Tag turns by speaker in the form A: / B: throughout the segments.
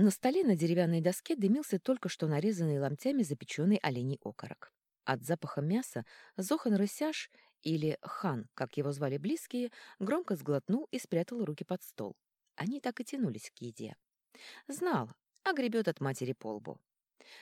A: На столе на деревянной доске дымился только что нарезанный ломтями запеченный оленей окорок. От запаха мяса Зохан Рысяш, или Хан, как его звали близкие, громко сглотнул и спрятал руки под стол. Они так и тянулись к еде. Знал, а гребет от матери по лбу.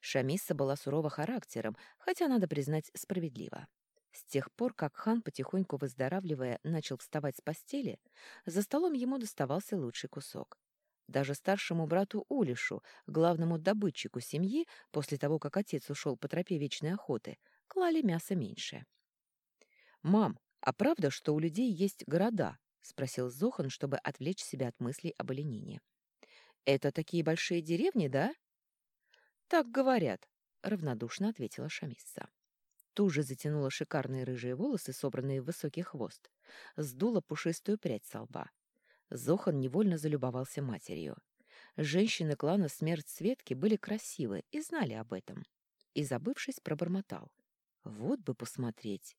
A: Шамисса была сурова характером, хотя, надо признать, справедливо. С тех пор, как хан, потихоньку выздоравливая, начал вставать с постели, за столом ему доставался лучший кусок. Даже старшему брату Улишу, главному добытчику семьи, после того, как отец ушел по тропе вечной охоты, клали мясо меньше. «Мам, а правда, что у людей есть города?» — спросил Зохан, чтобы отвлечь себя от мыслей об оленине. «Это такие большие деревни, да?» «Так говорят», — равнодушно ответила Шамисса. Туже затянула шикарные рыжие волосы, собранные в высокий хвост, сдула пушистую прядь со лба. Зохан невольно залюбовался матерью. Женщины клана Смерть Светки были красивы и знали об этом. И, забывшись, пробормотал. Вот бы посмотреть.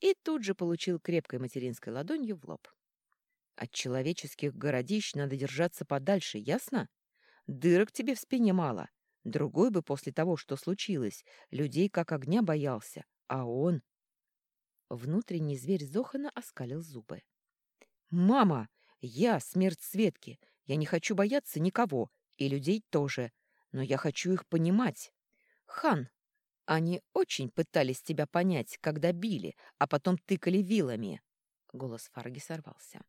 A: И тут же получил крепкой материнской ладонью в лоб. От человеческих городищ надо держаться подальше, ясно? Дырок тебе в спине мало. Другой бы после того, что случилось, людей как огня боялся, а он... Внутренний зверь Зохана оскалил зубы. «Мама!» Я смерть Светки. Я не хочу бояться никого, и людей тоже. Но я хочу их понимать. Хан, они очень пытались тебя понять, когда били, а потом тыкали вилами. Голос Фарги сорвался.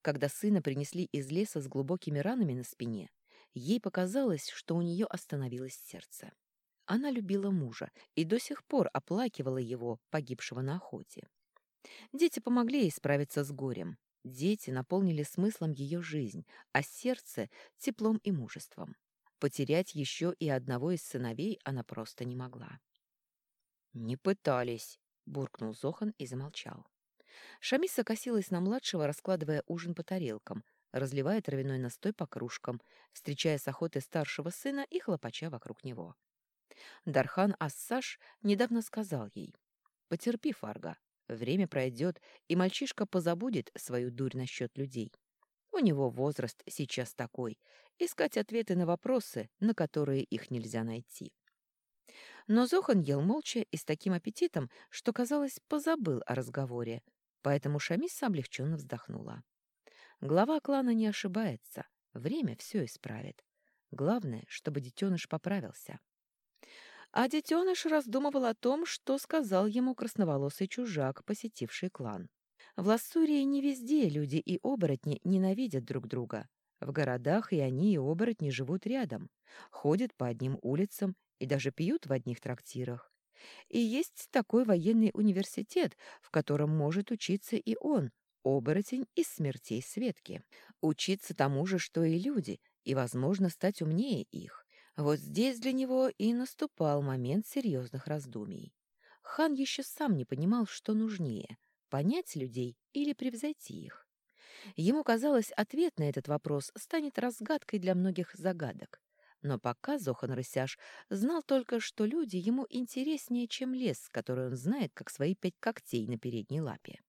A: Когда сына принесли из леса с глубокими ранами на спине, ей показалось, что у нее остановилось сердце. Она любила мужа и до сих пор оплакивала его, погибшего на охоте. Дети помогли ей справиться с горем. Дети наполнили смыслом ее жизнь, а сердце — теплом и мужеством. Потерять еще и одного из сыновей она просто не могла. «Не пытались», — буркнул Зохан и замолчал. Шамиса косилась на младшего, раскладывая ужин по тарелкам, разливая травяной настой по кружкам, встречая с охоты старшего сына и хлопача вокруг него. Дархан Ассаш недавно сказал ей, «Потерпи, Фарга, Время пройдет, и мальчишка позабудет свою дурь насчет людей. У него возраст сейчас такой — искать ответы на вопросы, на которые их нельзя найти. Но Зохан ел молча и с таким аппетитом, что, казалось, позабыл о разговоре, поэтому Шамиса облегченно вздохнула. Глава клана не ошибается, время все исправит. Главное, чтобы детеныш поправился. А детеныш раздумывал о том, что сказал ему красноволосый чужак, посетивший клан. В Лассурии не везде люди и оборотни ненавидят друг друга. В городах и они, и оборотни живут рядом, ходят по одним улицам и даже пьют в одних трактирах. И есть такой военный университет, в котором может учиться и он, оборотень из смертей Светки. Учиться тому же, что и люди, и, возможно, стать умнее их. Вот здесь для него и наступал момент серьезных раздумий. Хан еще сам не понимал, что нужнее — понять людей или превзойти их. Ему казалось, ответ на этот вопрос станет разгадкой для многих загадок. Но пока Зохан Рысяш знал только, что люди ему интереснее, чем лес, который он знает, как свои пять когтей на передней лапе.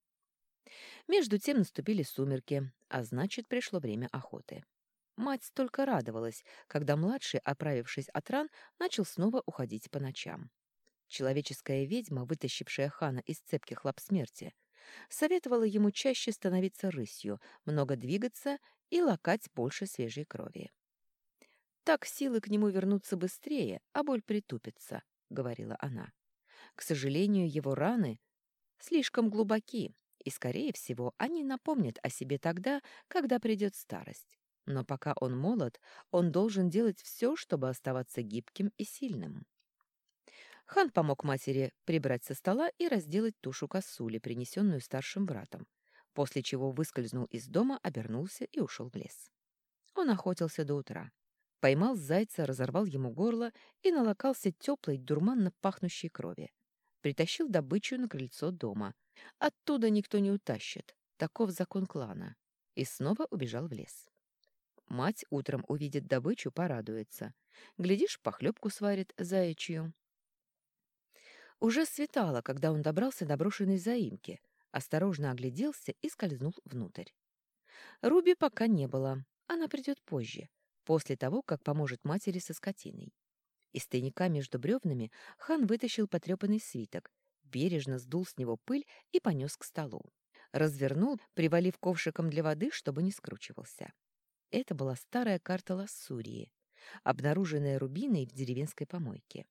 A: Между тем наступили сумерки, а значит, пришло время охоты. Мать столько радовалась, когда младший, оправившись от ран, начал снова уходить по ночам. Человеческая ведьма, вытащившая хана из цепких лап смерти, советовала ему чаще становиться рысью, много двигаться и лакать больше свежей крови. «Так силы к нему вернутся быстрее, а боль притупится», — говорила она. «К сожалению, его раны слишком глубоки, и, скорее всего, они напомнят о себе тогда, когда придет старость. Но пока он молод, он должен делать все, чтобы оставаться гибким и сильным. Хан помог матери прибрать со стола и разделать тушу косули, принесенную старшим братом, после чего выскользнул из дома, обернулся и ушел в лес. Он охотился до утра. Поймал зайца, разорвал ему горло и налокался теплой, дурманно пахнущей крови. Притащил добычу на крыльцо дома. Оттуда никто не утащит. Таков закон клана. И снова убежал в лес. Мать утром увидит добычу, порадуется. Глядишь, похлебку сварит заячью. Уже светало, когда он добрался до брошенной заимки, осторожно огляделся и скользнул внутрь. Руби пока не было, она придет позже. после того, как поможет матери со скотиной. Из тайника между бревнами хан вытащил потрепанный свиток, бережно сдул с него пыль и понес к столу. Развернул, привалив ковшиком для воды, чтобы не скручивался. Это была старая карта Лассурии, обнаруженная Рубиной в деревенской помойке.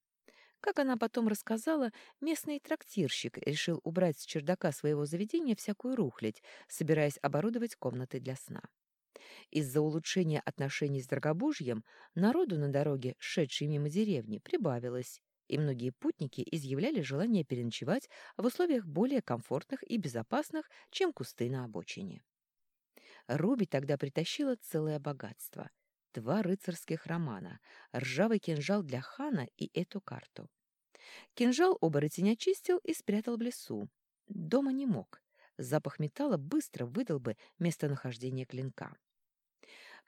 A: Как она потом рассказала, местный трактирщик решил убрать с чердака своего заведения всякую рухлядь, собираясь оборудовать комнаты для сна. Из-за улучшения отношений с Драгобужьем народу на дороге, шедшей мимо деревни, прибавилось, и многие путники изъявляли желание переночевать в условиях более комфортных и безопасных, чем кусты на обочине. Руби тогда притащила целое богатство. Два рыцарских романа, ржавый кинжал для хана и эту карту. Кинжал оборотень очистил и спрятал в лесу. Дома не мог. Запах металла быстро выдал бы местонахождение клинка.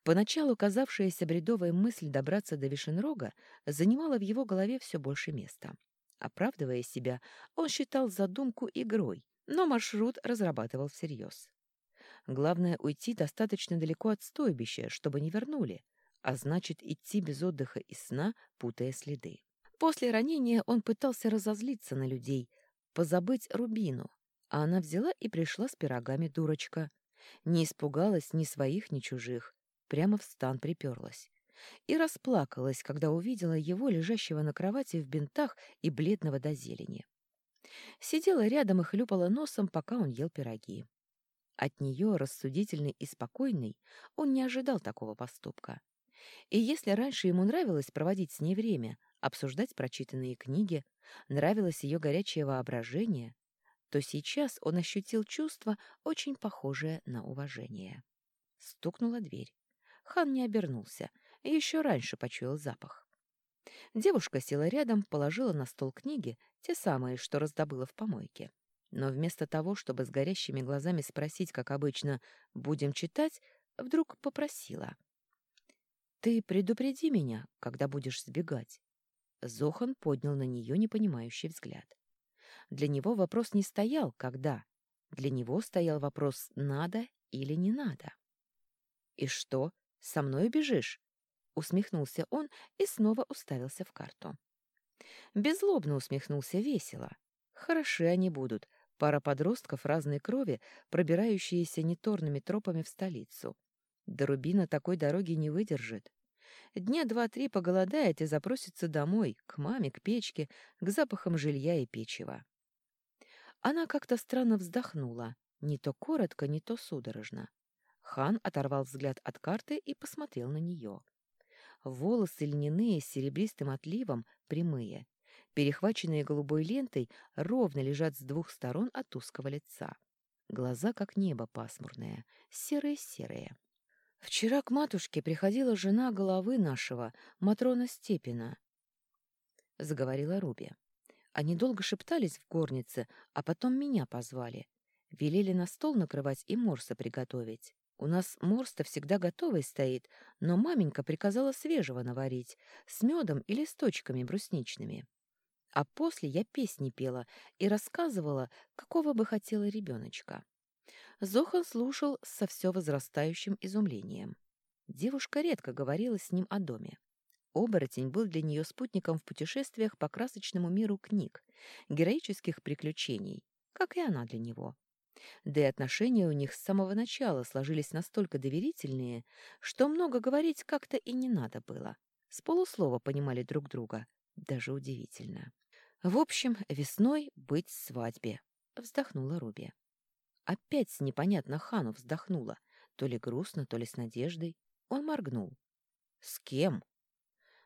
A: Поначалу казавшаяся бредовая мысль добраться до Вишенрога занимала в его голове все больше места. Оправдывая себя, он считал задумку игрой, но маршрут разрабатывал всерьез. Главное — уйти достаточно далеко от стойбища, чтобы не вернули, а значит, идти без отдыха и сна, путая следы. После ранения он пытался разозлиться на людей, позабыть Рубину, а она взяла и пришла с пирогами дурочка. Не испугалась ни своих, ни чужих, прямо в стан приперлась. И расплакалась, когда увидела его, лежащего на кровати в бинтах и бледного до зелени. Сидела рядом и хлюпала носом, пока он ел пироги. От нее, рассудительный и спокойный, он не ожидал такого поступка. И если раньше ему нравилось проводить с ней время, обсуждать прочитанные книги, нравилось ее горячее воображение, то сейчас он ощутил чувство, очень похожее на уважение. Стукнула дверь. Хан не обернулся, еще раньше почуял запах. Девушка села рядом, положила на стол книги, те самые, что раздобыла в помойке. Но вместо того, чтобы с горящими глазами спросить, как обычно, «будем читать», вдруг попросила. «Ты предупреди меня, когда будешь сбегать». Зохан поднял на нее непонимающий взгляд. Для него вопрос не стоял «когда». Для него стоял вопрос «надо или не надо». «И что?» Со мной бежишь?» Усмехнулся он и снова уставился в карту. Безлобно усмехнулся весело. Хороши они будут, пара подростков разной крови, пробирающиеся неторными тропами в столицу. До Рубина такой дороги не выдержит. Дня два-три поголодает и запросится домой, к маме, к печке, к запахам жилья и печива. Она как-то странно вздохнула, не то коротко, не то судорожно. Хан оторвал взгляд от карты и посмотрел на нее. Волосы льняные с серебристым отливом, прямые. Перехваченные голубой лентой, ровно лежат с двух сторон от узкого лица. Глаза, как небо пасмурное, серые-серые. Вчера к матушке приходила жена головы нашего, Матрона Степина. Заговорила Руби. Они долго шептались в горнице, а потом меня позвали. Велели на стол накрывать и морса приготовить. У нас морста всегда готовый стоит, но маменька приказала свежего наварить, с медом и листочками брусничными. А после я песни пела и рассказывала, какого бы хотела ребеночка. Зохан слушал со все возрастающим изумлением. Девушка редко говорила с ним о доме. Оборотень был для нее спутником в путешествиях по красочному миру книг, героических приключений, как и она для него. Да и отношения у них с самого начала сложились настолько доверительные, что много говорить как-то и не надо было. С полуслова понимали друг друга. Даже удивительно. В общем, весной быть свадьбе, вздохнула Руби. Опять непонятно Хану вздохнула, то ли грустно, то ли с надеждой. Он моргнул. С кем?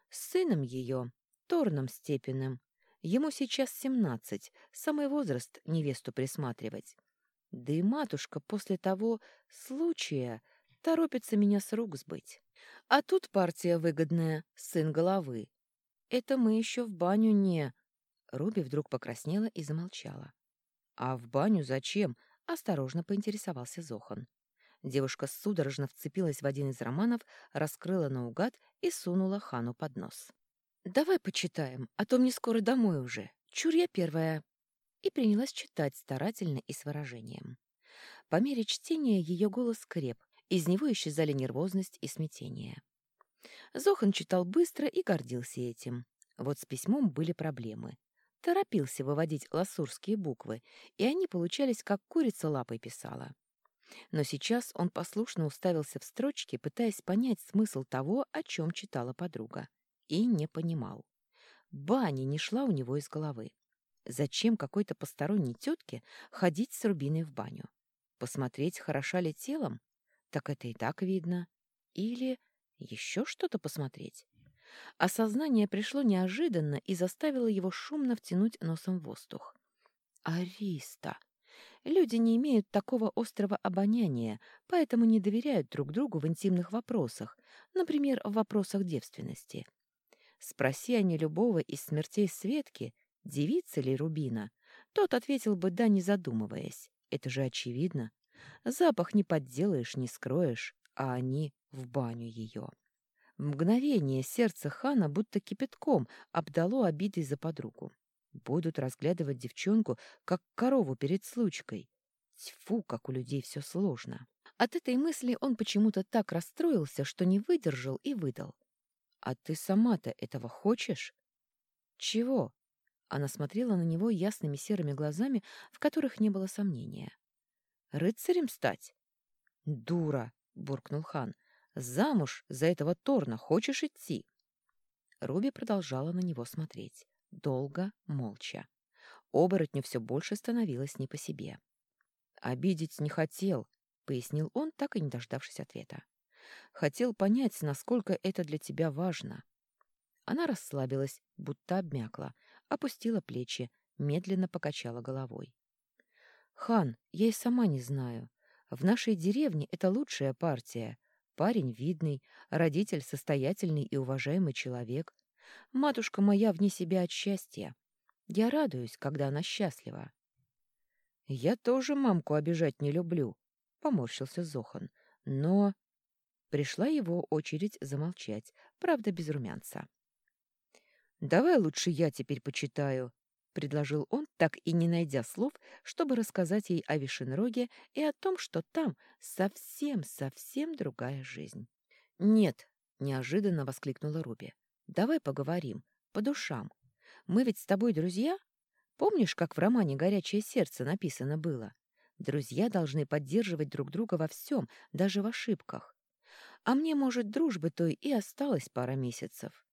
A: С сыном ее, Торном Степиным. Ему сейчас семнадцать, самый возраст невесту присматривать. Да и матушка после того случая торопится меня с рук сбыть. А тут партия выгодная, сын головы. Это мы еще в баню не... Руби вдруг покраснела и замолчала. «А в баню зачем?» — осторожно поинтересовался Зохан. Девушка судорожно вцепилась в один из романов, раскрыла наугад и сунула хану под нос. «Давай почитаем, а то мне скоро домой уже. Чур я первая» и принялась читать старательно и с выражением. По мере чтения ее голос креп, из него исчезали нервозность и смятение. Зохан читал быстро и гордился этим. Вот с письмом были проблемы. Торопился выводить ласурские буквы, и они получались, как курица лапой писала. Но сейчас он послушно уставился в строчки, пытаясь понять смысл того, о чем читала подруга, и не понимал. Баня не шла у него из головы. Зачем какой-то посторонней тетке ходить с Рубиной в баню? Посмотреть, хороша ли телом? Так это и так видно. Или еще что-то посмотреть? Осознание пришло неожиданно и заставило его шумно втянуть носом воздух. Ариста! Люди не имеют такого острого обоняния, поэтому не доверяют друг другу в интимных вопросах, например, в вопросах девственности. Спроси они любого из смертей Светки, девица ли Рубина, тот ответил бы «да», не задумываясь. Это же очевидно. Запах не подделаешь, не скроешь, а они в баню ее. Мгновение сердце хана будто кипятком обдало обидой за подругу. Будут разглядывать девчонку, как корову перед случкой. Тьфу, как у людей все сложно. От этой мысли он почему-то так расстроился, что не выдержал и выдал. «А ты сама-то этого хочешь?» «Чего?» Она смотрела на него ясными серыми глазами, в которых не было сомнения. «Рыцарем стать?» «Дура!» — буркнул хан. Замуж за этого Торна хочешь идти?» Руби продолжала на него смотреть. Долго, молча. Оборотню все больше становилось не по себе. «Обидеть не хотел», — пояснил он, так и не дождавшись ответа. «Хотел понять, насколько это для тебя важно». Она расслабилась, будто обмякла, опустила плечи, медленно покачала головой. «Хан, я и сама не знаю. В нашей деревне это лучшая партия. Парень видный, родитель состоятельный и уважаемый человек. Матушка моя вне себя от счастья. Я радуюсь, когда она счастлива. Я тоже мамку обижать не люблю, поморщился Зохан. Но пришла его очередь замолчать, правда, без румянца. Давай лучше я теперь почитаю, предложил он, так и не найдя слов, чтобы рассказать ей о Вишенроге и о том, что там совсем-совсем другая жизнь. «Нет», — неожиданно воскликнула Руби, — «давай поговорим, по душам. Мы ведь с тобой друзья? Помнишь, как в романе «Горячее сердце» написано было? Друзья должны поддерживать друг друга во всем, даже в ошибках. А мне, может, дружбы той и осталось пара месяцев.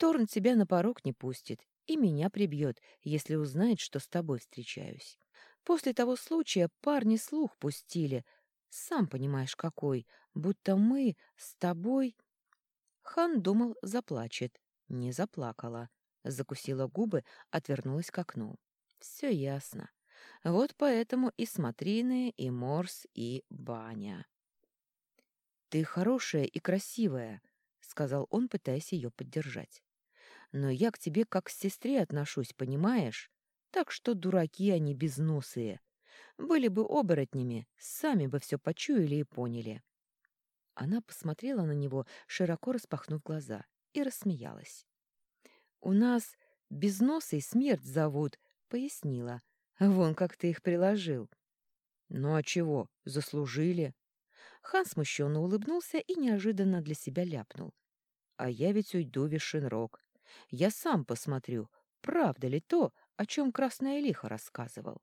A: Торн тебя на порог не пустит, и меня прибьет, если узнает, что с тобой встречаюсь. После того случая парни слух пустили. Сам понимаешь, какой. Будто мы с тобой... Хан думал, заплачет. Не заплакала. Закусила губы, отвернулась к окну. Все ясно. Вот поэтому и смотрины, и морс, и баня. «Ты хорошая и красивая», — сказал он, пытаясь ее поддержать но я к тебе как к сестре отношусь, понимаешь? Так что дураки они безносые. Были бы оборотнями, сами бы все почуяли и поняли». Она посмотрела на него, широко распахнув глаза, и рассмеялась. «У нас безносый смерть зовут», — пояснила. «Вон как ты их приложил». «Ну а чего, заслужили?» Хан смущенно улыбнулся и неожиданно для себя ляпнул. «А я ведь уйду Вишенрог. Я сам посмотрю, правда ли то, о чем Красная Лиха рассказывал.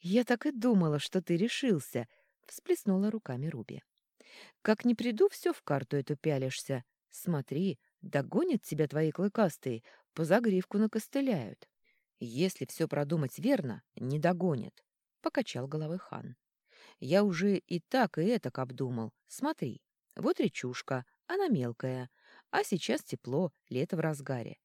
A: «Я так и думала, что ты решился», — всплеснула руками Руби. «Как не приду, все в карту эту пялишься. Смотри, догонят тебя твои клыкастые, по загривку накостыляют. Если все продумать верно, не догонят», — покачал головой хан. «Я уже и так, и этак обдумал. Смотри, вот речушка, она мелкая, а сейчас тепло, лето в разгаре.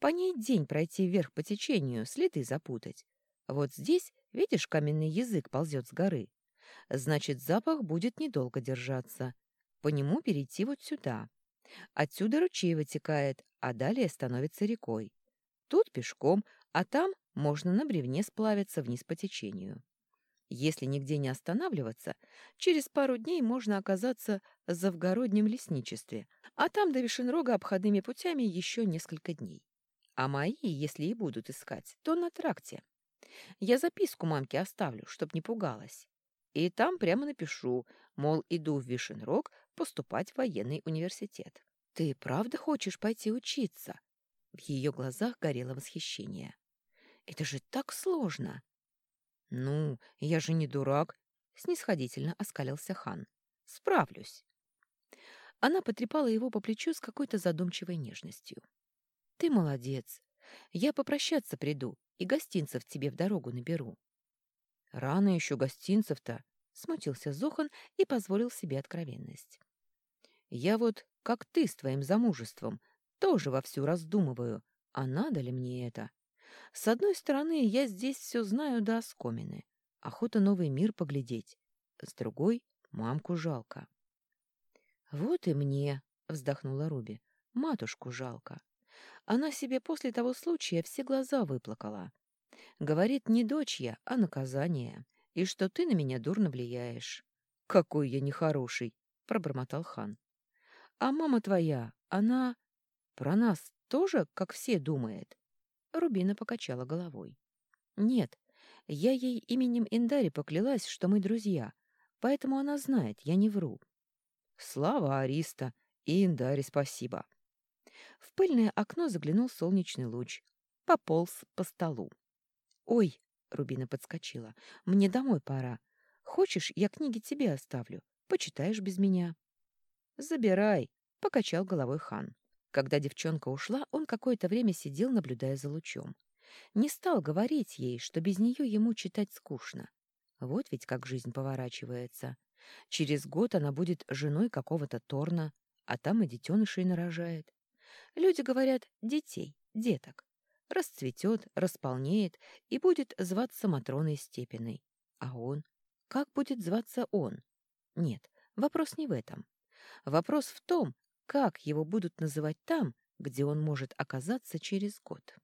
A: По ней день пройти вверх по течению, следы запутать. Вот здесь, видишь, каменный язык ползет с горы. Значит, запах будет недолго держаться. По нему перейти вот сюда. Отсюда ручей вытекает, а далее становится рекой. Тут пешком, а там можно на бревне сплавиться вниз по течению. Если нигде не останавливаться, через пару дней можно оказаться в завгороднем лесничестве, а там до Вишенрога обходными путями еще несколько дней. А мои, если и будут искать, то на тракте. Я записку мамке оставлю, чтоб не пугалась. И там прямо напишу, мол, иду в Вишенрог поступать в военный университет. Ты правда хочешь пойти учиться? В ее глазах горело восхищение. Это же так сложно. Ну, я же не дурак, снисходительно оскалился хан. Справлюсь. Она потрепала его по плечу с какой-то задумчивой нежностью. Ты молодец. Я попрощаться приду и гостинцев тебе в дорогу наберу. Рано еще гостинцев-то, смутился Зохан и позволил себе откровенность. Я вот, как ты с твоим замужеством, тоже вовсю раздумываю, а надо ли мне это? С одной стороны, я здесь все знаю до оскомины. Охота новый мир поглядеть. С другой — мамку жалко. «Вот и мне», — вздохнула Руби, — «матушку жалко. Она себе после того случая все глаза выплакала. Говорит, не дочь я, а наказание, и что ты на меня дурно влияешь». «Какой я нехороший», — пробормотал хан. «А мама твоя, она про нас тоже, как все, думает?» Рубина покачала головой. «Нет, я ей именем Индари поклялась, что мы друзья, поэтому она знает, я не вру». «Слава Ариста! И Индари спасибо!» В пыльное окно заглянул солнечный луч. Пополз по столу. «Ой!» — Рубина подскочила. «Мне домой пора. Хочешь, я книги тебе оставлю? Почитаешь без меня?» «Забирай!» — покачал головой хан. Когда девчонка ушла, он какое-то время сидел, наблюдая за лучом. Не стал говорить ей, что без нее ему читать скучно. Вот ведь как жизнь поворачивается. Через год она будет женой какого-то Торна, а там и детенышей нарожает. Люди говорят «детей», «деток». Расцветет, располнеет и будет зваться Матроной Степиной. А он? Как будет зваться он? Нет, вопрос не в этом. Вопрос в том, как его будут называть там, где он может оказаться через год.